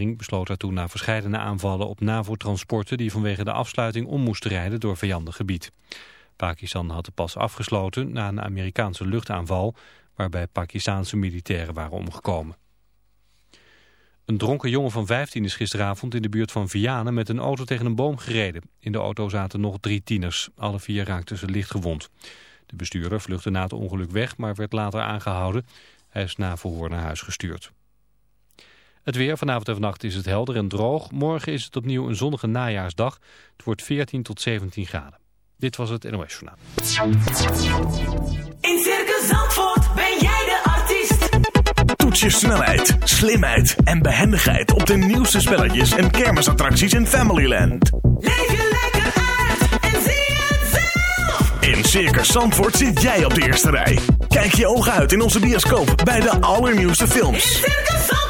regering besloot daartoe na verscheidene aanvallen op NAVO-transporten die vanwege de afsluiting om moesten rijden door vijandig gebied. Pakistan had de pas afgesloten na een Amerikaanse luchtaanval waarbij Pakistanse militairen waren omgekomen. Een dronken jongen van 15 is gisteravond in de buurt van Vianen met een auto tegen een boom gereden. In de auto zaten nog drie tieners. Alle vier raakten ze licht gewond. De bestuurder vluchtte na het ongeluk weg, maar werd later aangehouden. Hij is na verhoor naar huis gestuurd. Het weer, vanavond en vannacht is het helder en droog. Morgen is het opnieuw een zonnige najaarsdag. Het wordt 14 tot 17 graden. Dit was het NOS Journaal. In Circus Zandvoort ben jij de artiest. Toets je snelheid, slimheid en behendigheid op de nieuwste spelletjes en kermisattracties in Familyland. Leef je lekker uit en zie het zelf. In Circus Zandvoort zit jij op de eerste rij. Kijk je ogen uit in onze bioscoop bij de allernieuwste In films. Circus Zandvoort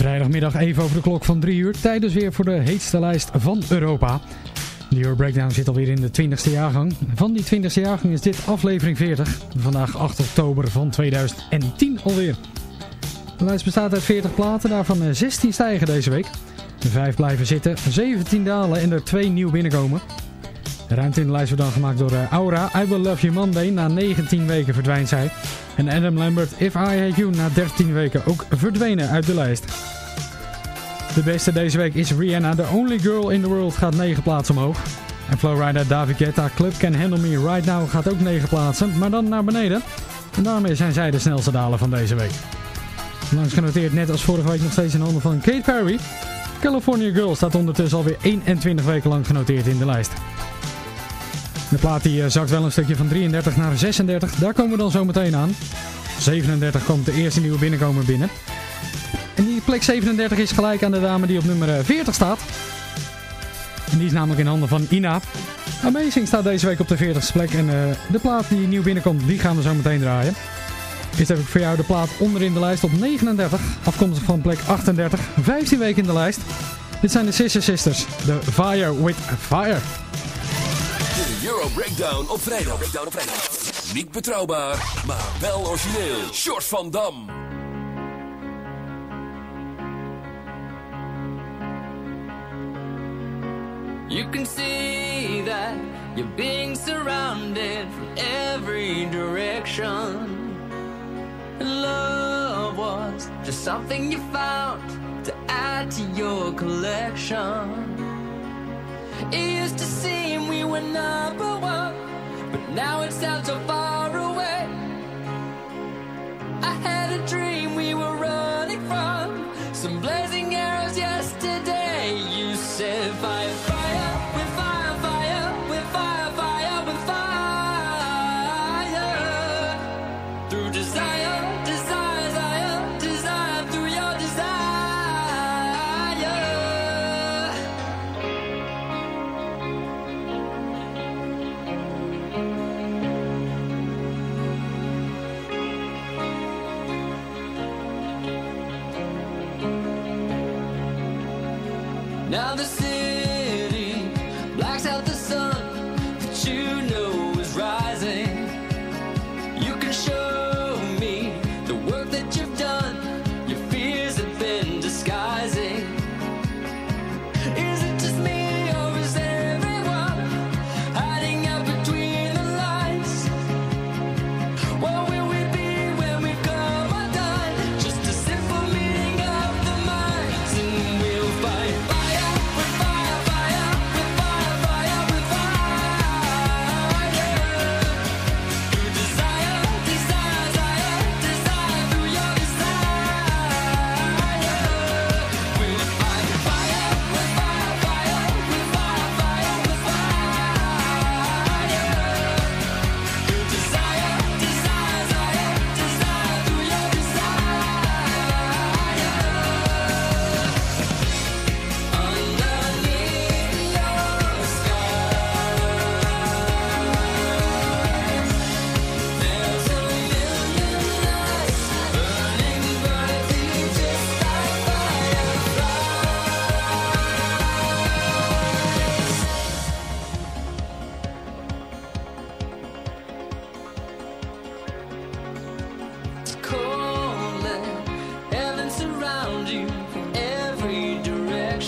Vrijdagmiddag even over de klok van 3 uur. Tijdens weer voor de heetste lijst van Europa. De Euro Breakdown zit alweer in de 20ste jaargang. Van die 20ste jaargang is dit aflevering 40. Vandaag 8 oktober van 2010 alweer. De lijst bestaat uit 40 platen, daarvan 16 stijgen deze week. 5 blijven zitten, 17 dalen en er 2 nieuw binnenkomen. Ruimte in de lijst wordt dan gemaakt door eh, Aura. I Will Love You Monday. Na 19 weken verdwijnt zij. En Adam Lambert, If I Hate You, na 13 weken ook verdwenen uit de lijst. De beste deze week is Rihanna. The Only Girl in the World gaat 9 plaatsen omhoog. En Flowrider David Guetta, Club Can Handle Me Right Now gaat ook 9 plaatsen. Maar dan naar beneden. En daarmee zijn zij de snelste daler van deze week. Langs genoteerd net als vorige week nog steeds in handen van Kate Perry. California Girl staat ondertussen alweer 21 weken lang genoteerd in de lijst. De plaat die eh, zakt wel een stukje van 33 naar 36. Daar komen we dan zo meteen aan. 37 komt de eerste nieuwe binnenkomer binnen. En die plek 37 is gelijk aan de dame die op nummer eh, 40 staat. En die is namelijk in handen van Ina. Amazing staat deze week op de 40ste plek. En eh, de plaat die nieuw binnenkomt, die gaan we zo meteen draaien. Eerst heb ik voor jou de plaat onderin de lijst op 39. Afkomstig van plek 38. 15 weken in de lijst. Dit zijn de Sister Sisters. The Fire with Fire. Euro Breakdown op vrijdag. Breakdown op vrijdag. Niet betrouwbaar, maar wel origineel. Short van Dam. You can see that you're being surrounded from every direction. Love was just something you found to add to your collection. It used to seem we were number one, but now it sounds so far away. I had a dream we were running from some blazing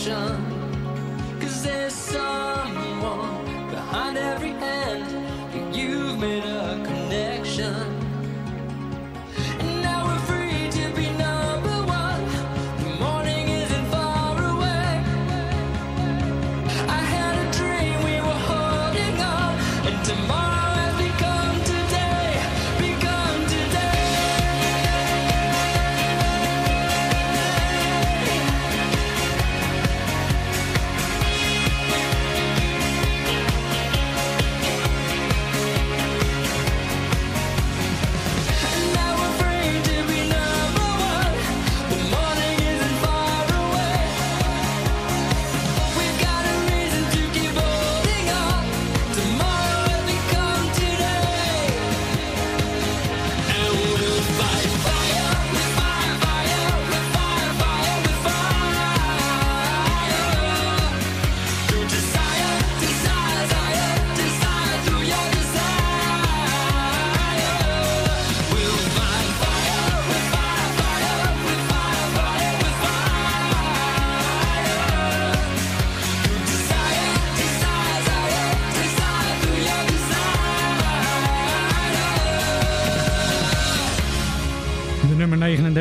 ocean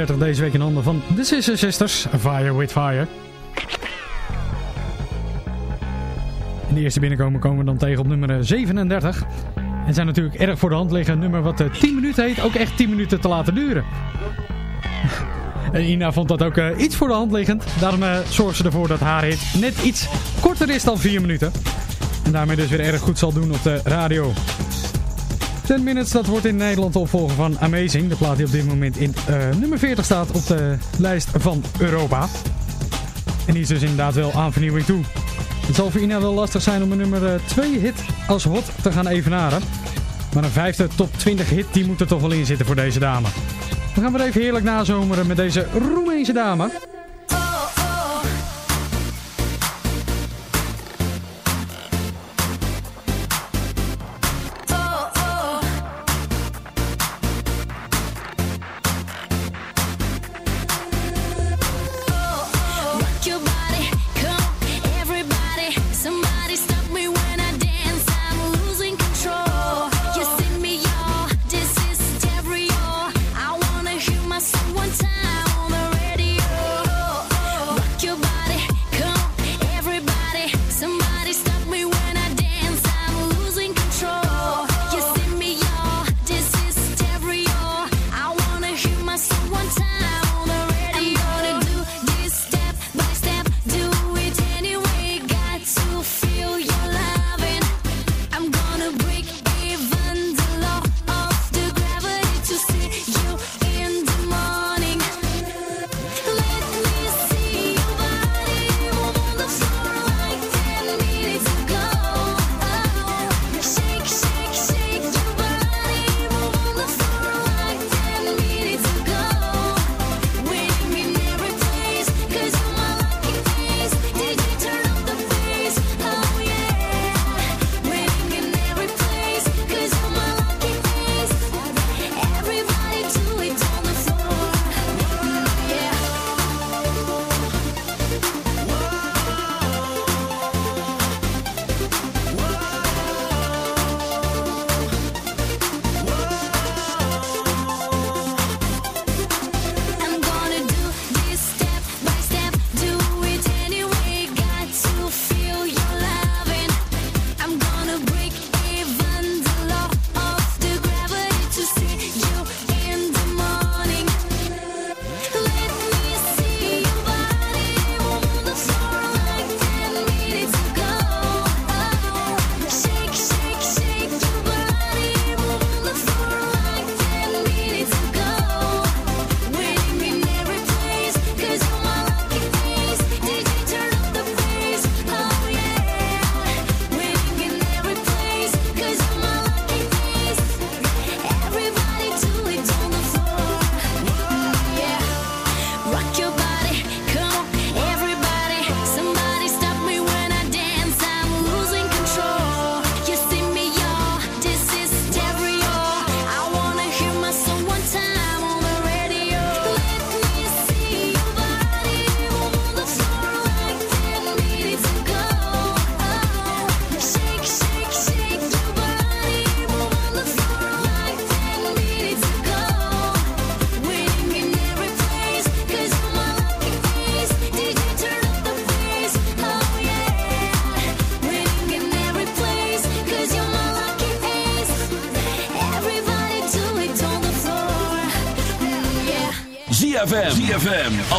30 deze week in handen van de Sister Sisters, Fire With Fire. In de eerste binnenkomen komen we dan tegen op nummer eh, 37. En zijn natuurlijk erg voor de hand liggen. Nummer wat eh, 10 minuten heet, ook echt 10 minuten te laten duren. En Ina vond dat ook eh, iets voor de hand liggend. Daarom zorgen zorgt ze ervoor dat haar hit net iets korter is dan 4 minuten. En daarmee dus weer erg goed zal doen op de radio. 10 Minutes, dat wordt in Nederland de opvolger van Amazing. De plaat die op dit moment in eh, nummer 40 staat op de lijst van Europa. En die is dus inderdaad wel aan vernieuwing toe. Het zal voor Ina wel lastig zijn om een nummer 2 hit als hot te gaan evenaren. Maar een vijfde top 20 hit die moet er toch wel in zitten voor deze dame. We gaan weer even heerlijk nazomeren met deze Roemeense dame.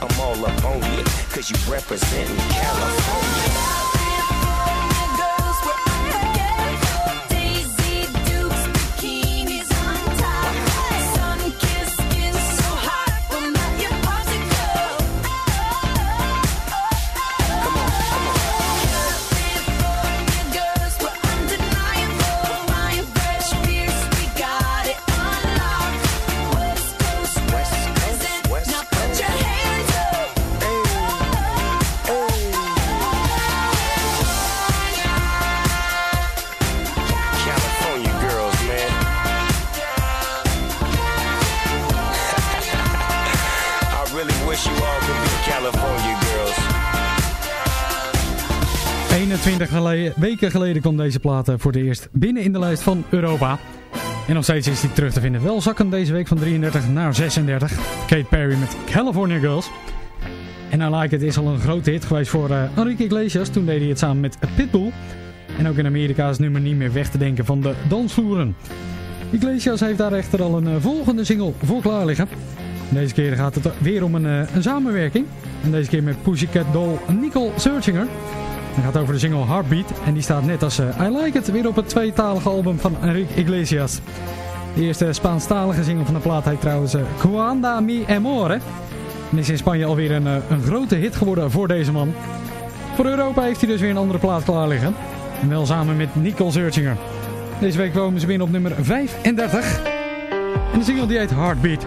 I'm all up on you, cause you representing California. 21 geleden, weken geleden kwam deze plaat eh, voor het eerst binnen in de lijst van Europa. En nog steeds is die terug te vinden. Wel zakken deze week van 33 naar 36. Kate Perry met California Girls. En I Like It is al een grote hit geweest voor eh, Enrique Iglesias. Toen deed hij het samen met Pitbull. En ook in Amerika is nummer niet meer weg te denken van de dansvloeren. Iglesias heeft daar echter al een eh, volgende single voor klaar liggen. Deze keer gaat het weer om een, een samenwerking. En deze keer met Pussycat Doll Nicole Searchinger. Het gaat over de single Heartbeat. En die staat net als eh, I Like It weer op het tweetalige album van Enrique Iglesias. De eerste Spaanstalige single van de plaat heet trouwens uh, Cuanda Mi Amore. En is in Spanje alweer een, eh, een grote hit geworden voor deze man. Voor Europa heeft hij dus weer een andere plaat klaar liggen. En wel samen met Nicole Searchinger. Deze week komen ze binnen op nummer 35. En de single die heet Heartbeat.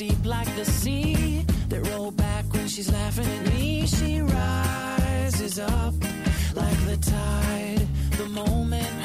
deep like the sea that roll back when she's laughing at me. She rises up like the tide, the moment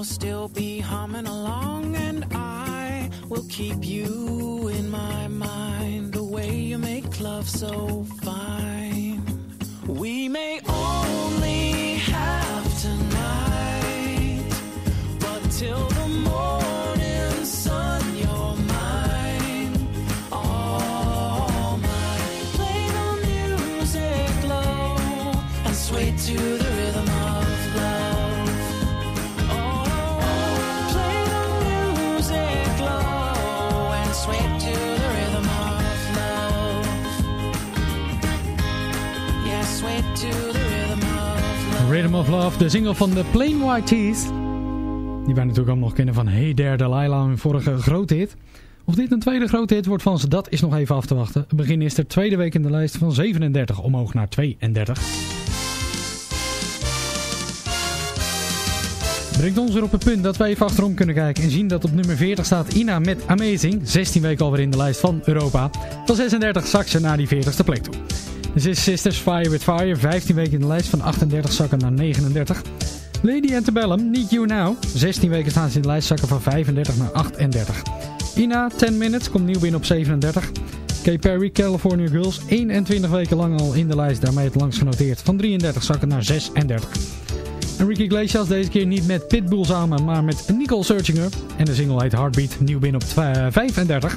you'll still be humming along, and I will keep you in my mind. The way you make love so fine. We may only have tonight, but till of love. De single van de Plain White Tees. Die wij natuurlijk ook nog kennen van Hey There Delilah, hun vorige grote hit. Of dit een tweede grote hit wordt van ze, dat is nog even af te wachten. Het begin is de tweede week in de lijst van 37 omhoog naar 32. Brengt ons weer op het punt dat wij even achterom kunnen kijken en zien dat op nummer 40 staat Ina met Amazing. 16 weken alweer in de lijst van Europa. Van 36 zak ze naar die 40ste plek toe. De Sisters Fire with Fire, 15 weken in de lijst van 38 zakken naar 39. Lady Antebellum, Need You Now, 16 weken staan ze in de lijst zakken van 35 naar 38. Ina, 10 Minutes, komt nieuw binnen op 37. Kay Perry, California Girls, 21 weken lang al in de lijst, daarmee het langst genoteerd. Van 33 zakken naar 36. Ricky Iglesias deze keer niet met Pitbull samen, maar met Nicole Searchinger. En de single heet Heartbeat, nieuw binnen op twa- 35.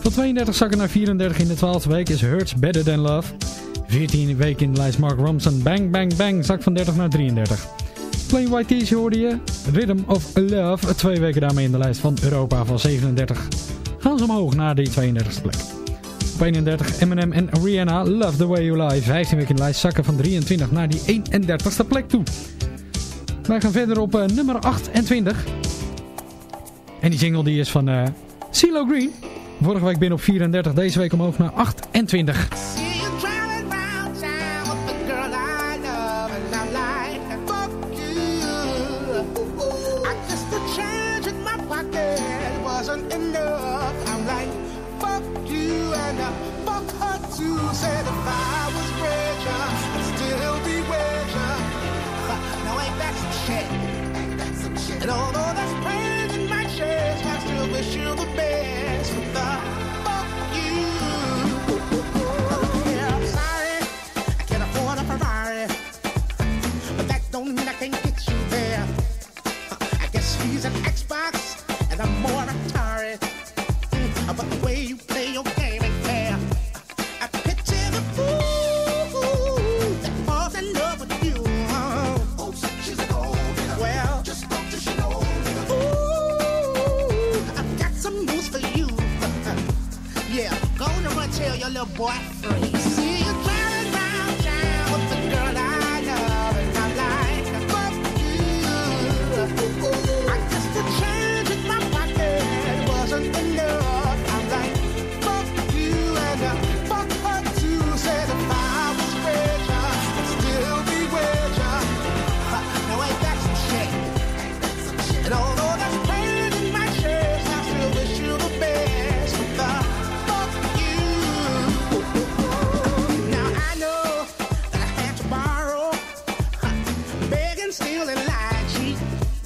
Van 32 zakken naar 34 in de 12e week is Hurts Better Than Love. 14 weken in de lijst Mark Ronson, Bang Bang Bang, zak van 30 naar 33. Plain White hoorde je, Rhythm of Love, twee weken daarmee in de lijst van Europa van 37. Gaan ze omhoog naar de 32e plek. Op 31 Eminem en Rihanna, Love The Way You Lie, 15 weken in de lijst, zakken van 23 naar die 31e plek toe. Wij gaan verder op eh, nummer 28. En die single die is van eh CeeLo Green. Vorige week binnen op 34, deze week omhoog naar 28.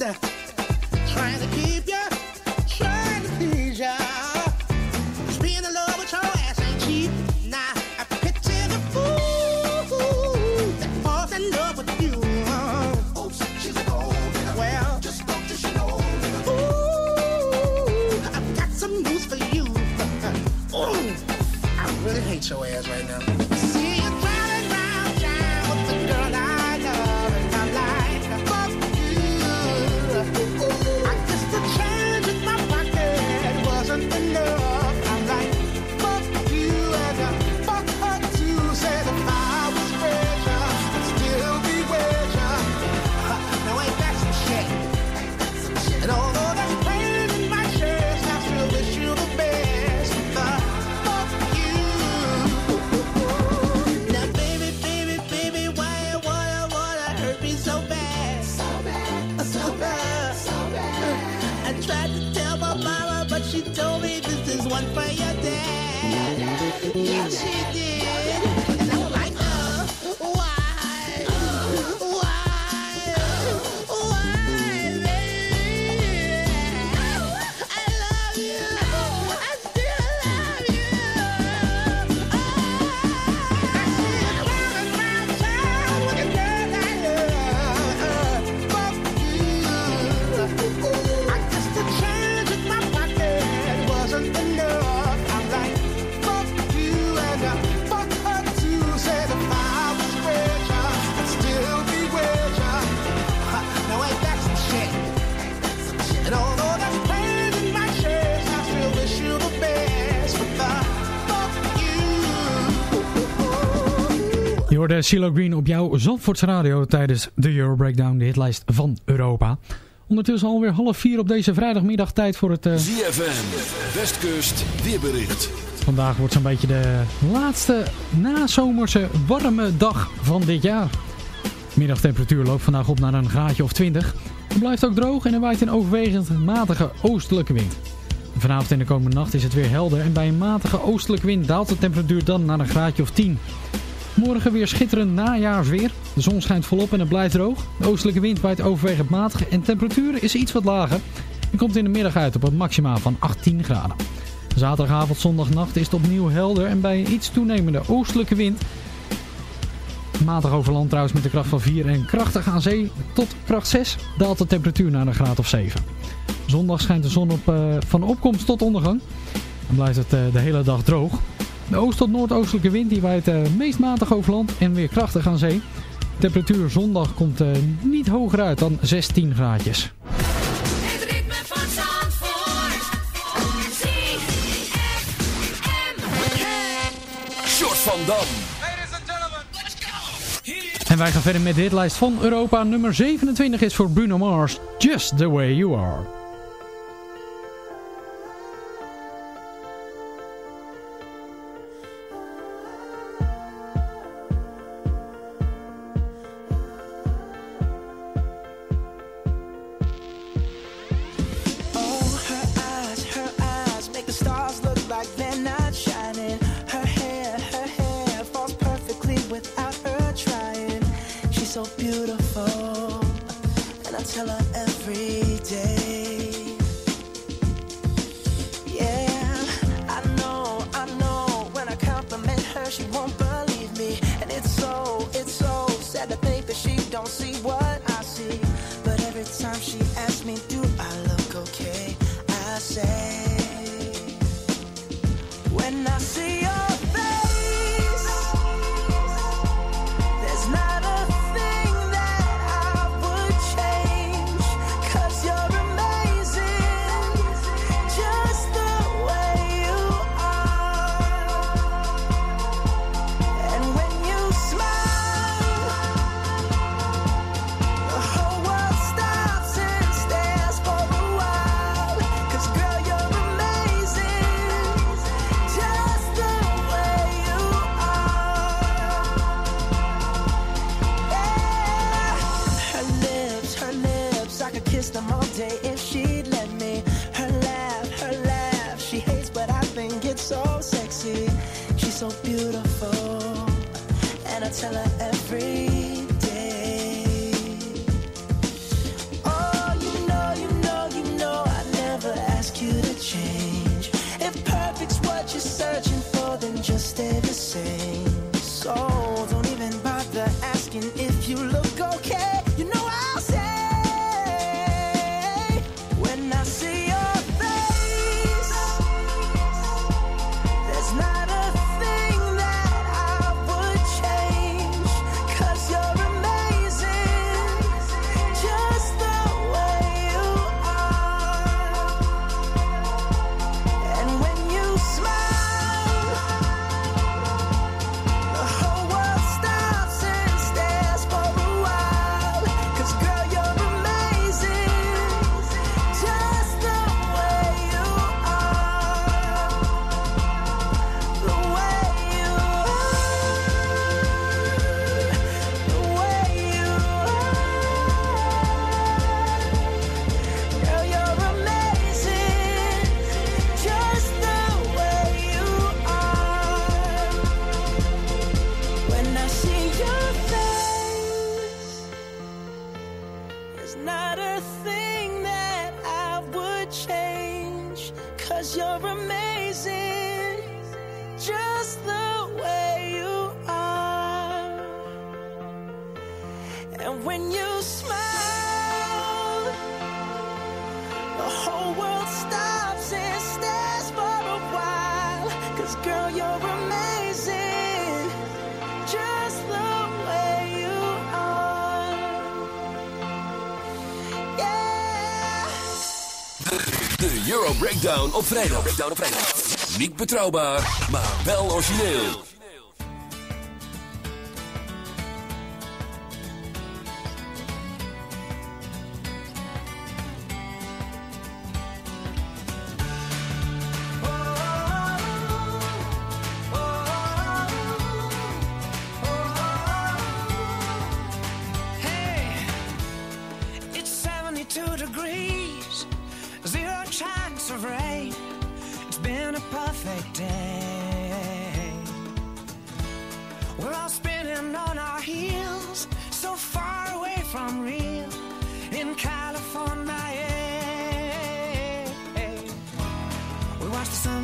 Uh, hoorde CeeLo Green op jouw Zandvoortse radio tijdens de Euro Breakdown, de hitlijst van Europa. Ondertussen alweer half vier op deze vrijdagmiddag tijd voor het... eh, ZFM, Westkust, weerbericht. Vandaag wordt zo'n beetje de laatste nazomerse warme dag van dit jaar. Middagtemperatuur loopt vandaag op naar een graadje of 20. Het blijft ook droog en er waait een overwegend matige oostelijke wind. Vanavond en de komende nacht is het weer helder en bij een matige oostelijke wind daalt de temperatuur dan naar een graadje of 10. Morgen weer schitterend najaarsweer. De zon schijnt volop en het blijft droog. De oostelijke wind waait overwegend matig en temperatuur is iets wat lager. En komt in de middag uit op een maxima van 18 graden. Zaterdagavond, zondagnacht is het opnieuw helder en bij een iets toenemende oostelijke wind. Matig over land trouwens met de kracht van 4 en krachtig aan zee tot kracht 6 daalt de temperatuur naar een graad of 7. Zondag schijnt de zon op, eh, van opkomst tot ondergang. Dan blijft het eh, de hele dag droog. De oost- tot noordoostelijke wind die waait eh, meest matig over land en weer krachtig aan zee. Temperatuur zondag komt eh, niet hoger uit dan 16 graadjes. Het ritme van Zandvoort. ZFM. Short van Dam. En wij gaan verder met de hitlijst van Europa. Nummer 27 is voor Bruno Mars. Just the way you are. She don't see what I see. But every time she Breakdown op vrijdag. Niet betrouwbaar, maar wel origineel.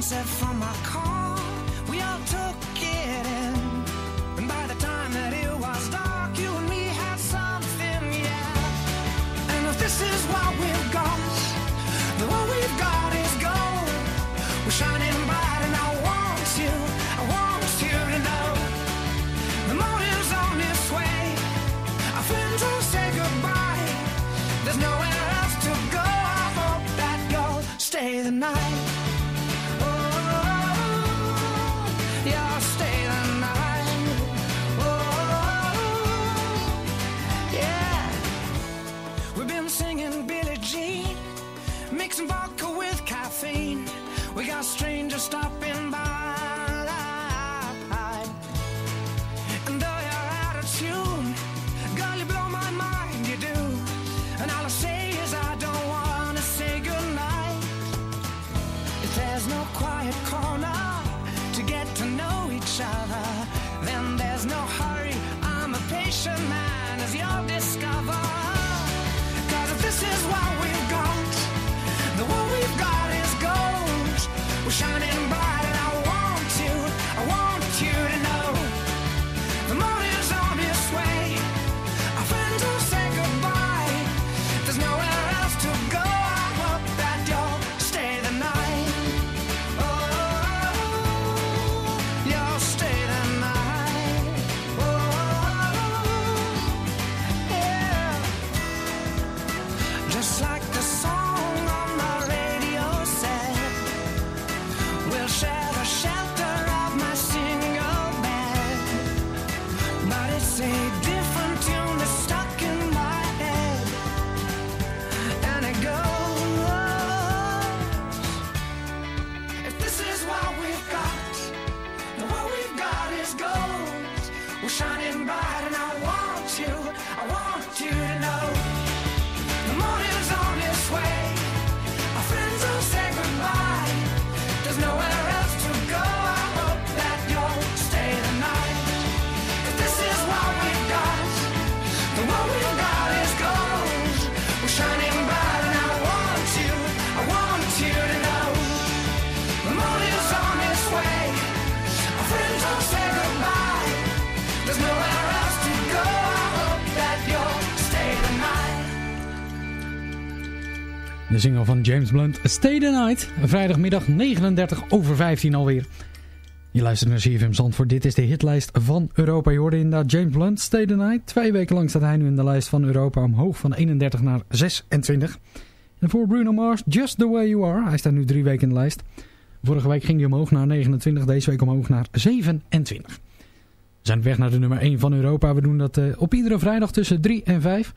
sunset from my car. James Blunt. Stay the Night, vrijdagmiddag 39 over 15 alweer. Je luistert naar CFM Zandvoort, dit is de hitlijst van Europa. Je hoorde inderdaad James Blunt, Stay the Night. Twee weken lang staat hij nu in de lijst van Europa omhoog van 31 naar 26. En voor Bruno Mars, Just The Way You Are. Hij staat nu drie weken in de lijst. Vorige week ging hij omhoog naar 29, deze week omhoog naar 27. We zijn weg naar de nummer 1 van Europa. We doen dat eh, op iedere vrijdag tussen 3 en 5.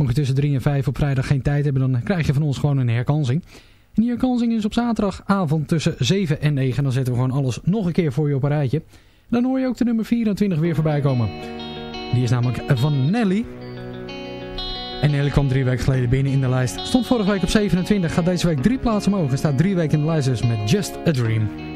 Mocht je tussen 3 en 5 op vrijdag geen tijd hebben, dan krijg je van ons gewoon een herkansing. En die herkansing is op zaterdagavond tussen 7 en 9. Dan zetten we gewoon alles nog een keer voor je op een rijtje. Dan hoor je ook de nummer 24 weer voorbij komen. Die is namelijk van Nelly. En Nelly kwam drie weken geleden binnen in de lijst. Stond vorige week op 27, gaat deze week drie plaatsen omhoog. En staat drie weken in de lijst dus met Just a Dream.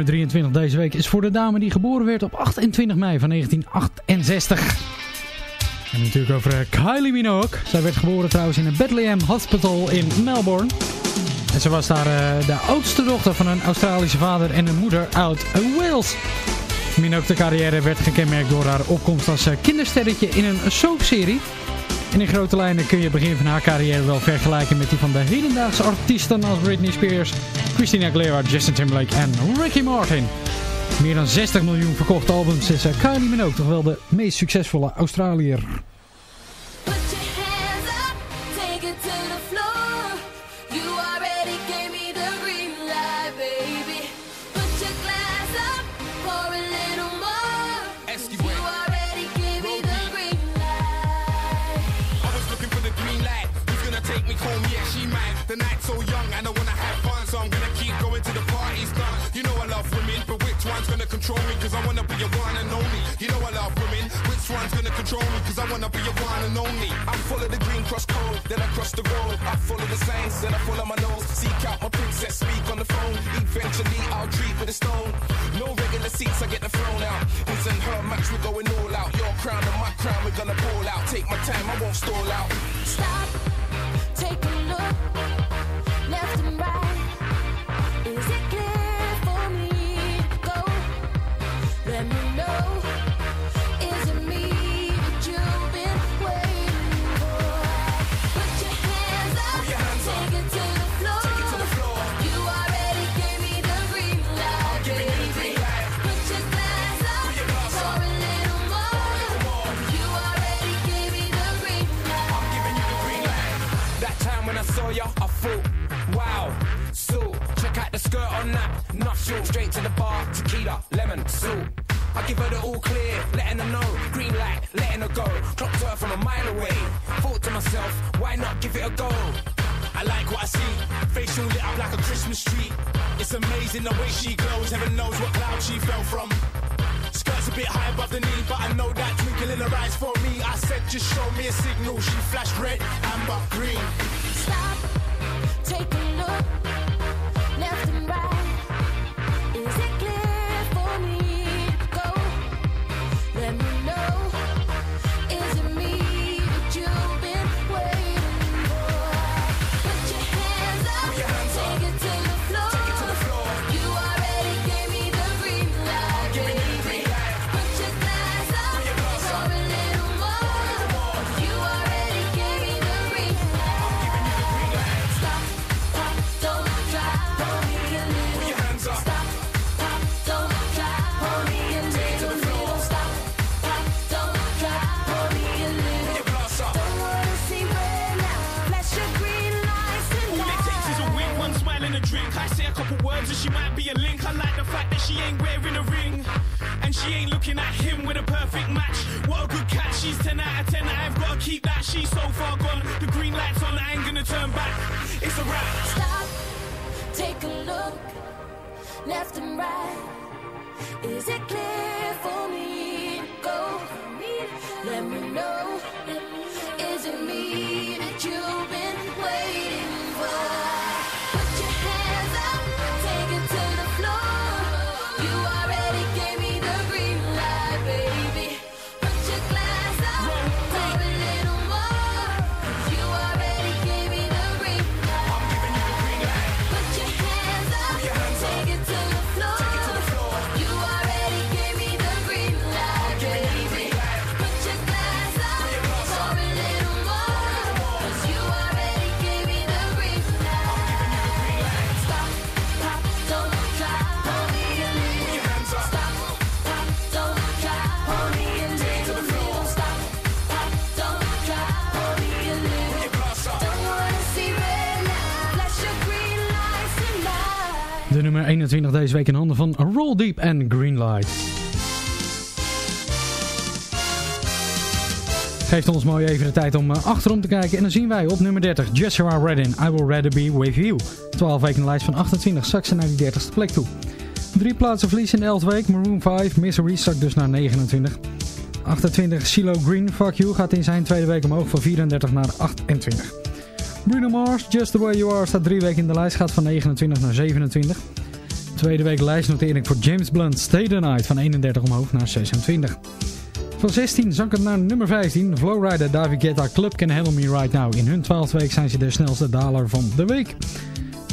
Nummer 23 deze week is voor de dame die geboren werd op 28 mei van 1968. En natuurlijk over eh, Kylie Minogue. Zij werd geboren trouwens in een Bethlehem Hospital in Melbourne. En ze was daar eh, de oudste dochter van een Australische vader en een moeder uit Wales. Minogue de carrière werd gekenmerkt door haar opkomst als eh, kindersterretje in een soapserie. En in grote lijnen kun je het begin van haar carrière wel vergelijken met die van de hedendaagse artiesten als Britney Spears, Christina Aguilera, Justin Timberlake en Ricky Martin. Meer dan 60 miljoen verkochte albums is eh, Kylie Minogue toch wel de meest succesvolle Australiër. Which one's gonna control me? Cause I wanna be your one and only. You know I love women, which one's gonna control me? Cause I wanna be your one and only. I follow the green cross code, then I cross the road. I follow the signs, then I follow my nose. Seek out my princess, speak on the phone. Eventually I'll treat with a stone. No regular seats, I get the throne out. His and her match, we're going all out. Your crown and my crown, we're gonna ball out. Take my time, I won't stall out. Stop, take a look, I give her the all clear, letting her know. Green light, letting her go. Clocked her from a mile away. Thought to myself, why not give it a go? I like what I see. Facial lit up like a Christmas tree. It's amazing the way she glows. Heaven knows what cloud she fell from. Skirt's a bit high above the knee, but I know that twinkle in her eyes for me. I said, just show me a signal. She flashed red, amber, green. Stop, take a look, nummer 21 deze week in handen van Roll Deep en Greenlight. Geeft ons mooi even de tijd om eh, achterom te kijken. En dan zien wij op nummer 30 Joshua Redden, I Will Rather Be With You. 12 weken in de lijst van 28 zak ze naar die 30ste plek toe. Drie plaatsen verlies in de 11e week. Maroon 5, Misery zakt dus naar 29. 28 CeeLo Green, Fuck You, gaat in zijn tweede week omhoog van 34 naar 28. Bruno Mars, Just The Way You Are, staat drie weken in de lijst, gaat van 29 naar 27. Tweede week lijstnotering voor James Blunt. Stay the Night van 31 omhoog naar 26. Van 16 zak het naar nummer 15. Flowrider, David Guetta, Club Can Handle Me Right Now. In hun 12e week zijn ze de snelste daler van de week.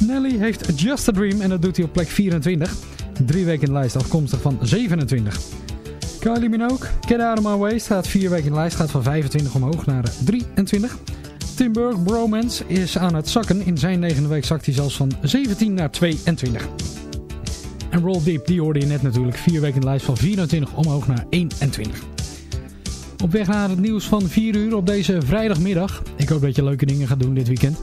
Nelly heeft Just a Dream en dat doet hij op plek 24. Drie weken in de lijst afkomstig van 27. Kylie Minogue, Get Out of My Way staat vier weken in de lijst. Gaat van 25 omhoog naar 23. Tim Burke, Bromance, is aan het zakken. In zijn negende week zakt hij zelfs van 17 naar 22. En Roll Deep, die hoorde je net natuurlijk. Vier weken in de lijst van 24 omhoog naar 21. Op weg naar het nieuws van 4 uur op deze vrijdagmiddag. Ik hoop dat je leuke dingen gaat doen dit weekend.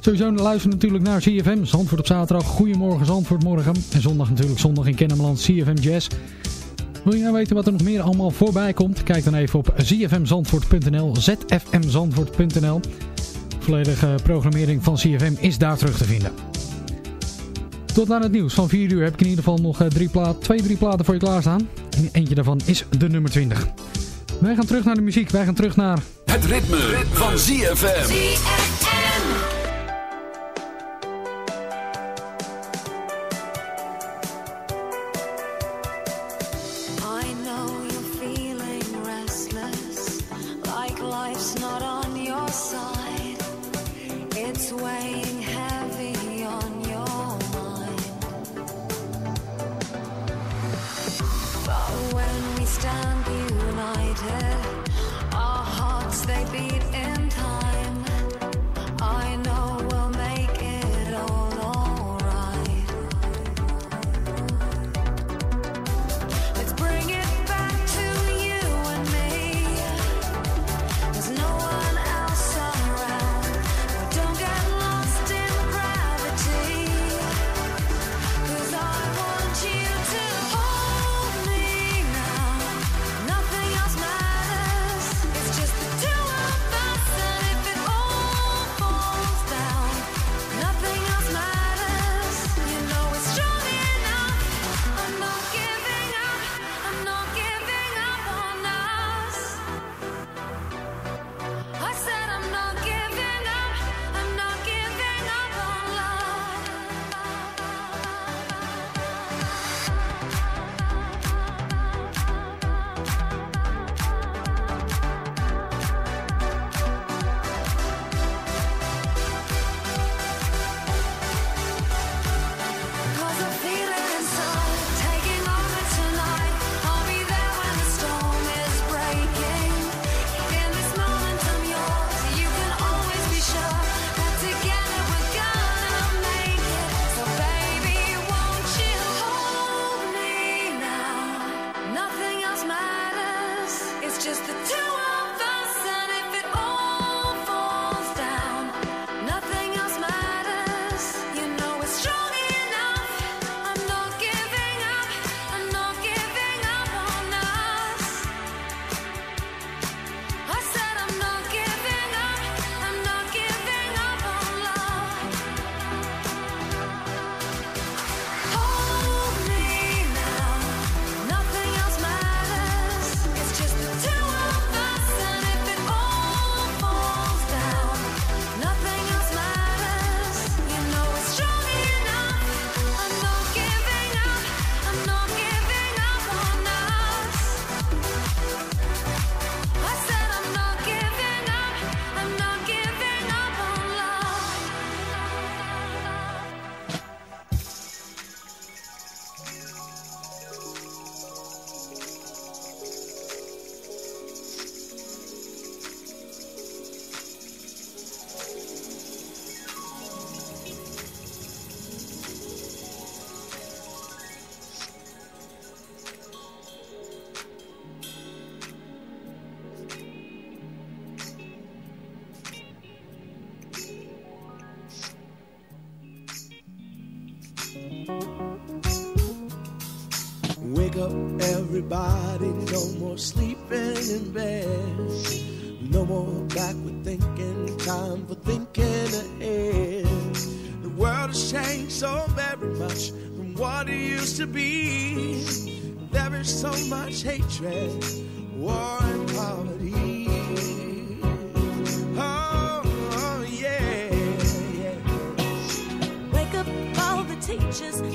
Sowieso luister natuurlijk naar CFM. Zandvoort op zaterdag. Goedemorgen Zandvoort morgen. En zondag natuurlijk zondag in Kennemerland. CFM Jazz. Wil je nou weten wat er nog meer allemaal voorbij komt? Kijk dan even op zfmzandvoort.nl. zfmzandvoort.nl Volledige programmering van CFM is daar terug te vinden. Tot aan het nieuws van 4 uur heb ik in ieder geval nog eh, drie plaat, twee, drie platen voor je klaarstaan. En eentje daarvan is de nummer 20. Wij gaan terug naar de muziek. Wij gaan terug naar... Het ritme, van ZFM. I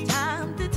time to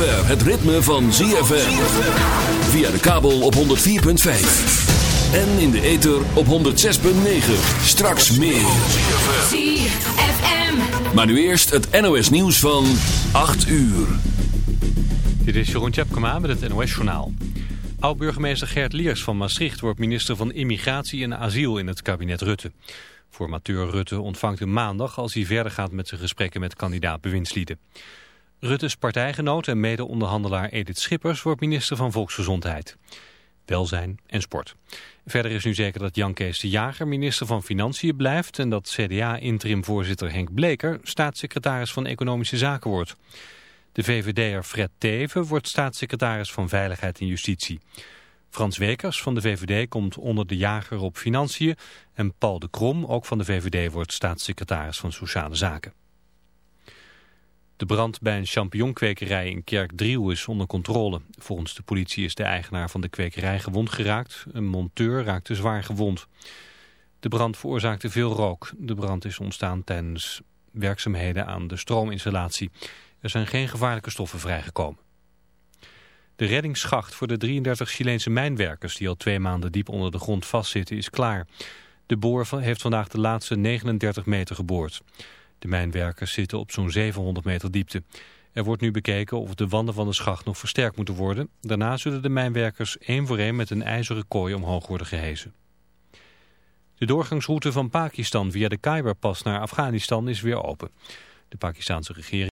zover het ritme van ZFM. Via de kabel op 104.5. En in de ether op 106.9. Straks meer. ZFM. Maar nu eerst het NOS nieuws van 8 uur. Dit is Jeroen Tjepkema met het NOS-journaal. Oud-burgemeester Gert Liers van Maastricht wordt minister van Immigratie en Asiel in het kabinet Rutte. Formateur Rutte ontvangt hem maandag als hij verder gaat met zijn gesprekken met kandidaat bewindslieden. Rutte's partijgenoot en mede-onderhandelaar Edith Schippers wordt minister van Volksgezondheid, Welzijn en Sport. Verder is nu zeker dat Jan Kees de Jager minister van Financiën blijft en dat CDA-interim-voorzitter Henk Bleker staatssecretaris van Economische Zaken wordt. De VVD'er Fred Teven wordt staatssecretaris van Veiligheid en Justitie. Frans Wekers van de VVD komt onder de jager op Financiën en Paul de Krom, ook van de VVD, wordt staatssecretaris van Sociale Zaken. De brand bij een champignonkwekerij in Kerkdriel is onder controle. Volgens de politie is de eigenaar van de kwekerij gewond geraakt. Een monteur raakte zwaar gewond. De brand veroorzaakte veel rook. De brand is ontstaan tijdens werkzaamheden aan de stroominstallatie. Er zijn geen gevaarlijke stoffen vrijgekomen. De reddingsschacht voor de 33 Chileense mijnwerkers die al twee maanden diep onder de grond vastzitten is klaar. De boor heeft vandaag de laatste 39 meter geboord. De mijnwerkers zitten op zo'n 700 meter diepte. Er wordt nu bekeken of de wanden van de schacht nog versterkt moeten worden. Daarna zullen de mijnwerkers één voor één met een ijzeren kooi omhoog worden gehezen. De doorgangsroute van Pakistan via de Khyberpas naar Afghanistan is weer open. De Pakistanse regering